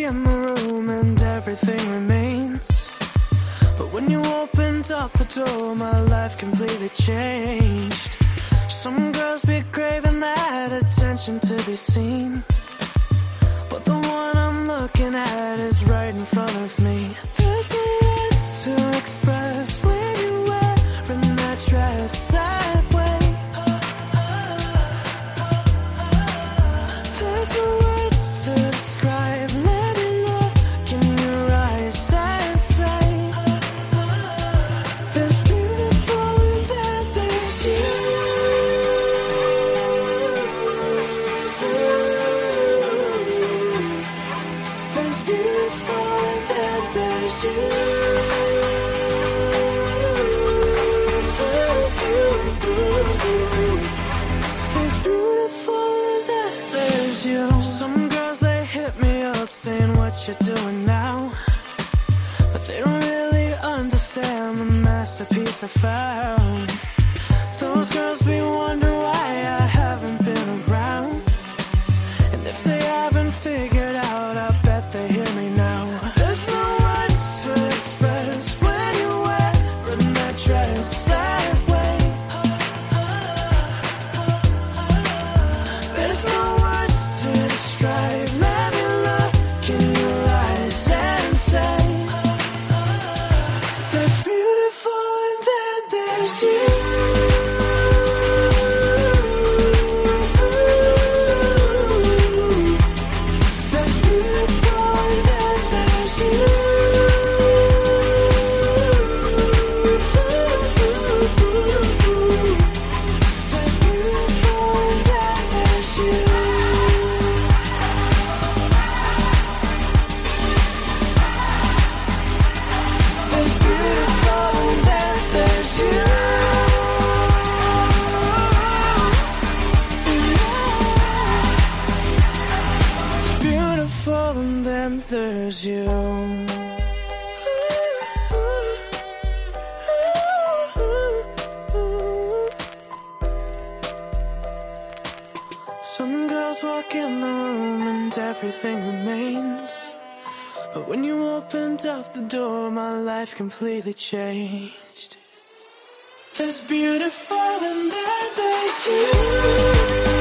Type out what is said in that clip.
in the room and everything remains. But when you opened up the door, my life completely changed. Some girls be craving that attention to be seen. I found. Those girls be wondering. fall and then there's you. Some girls walk in the room and everything remains. But when you opened up the door my life completely changed. There's beautiful and then there's you.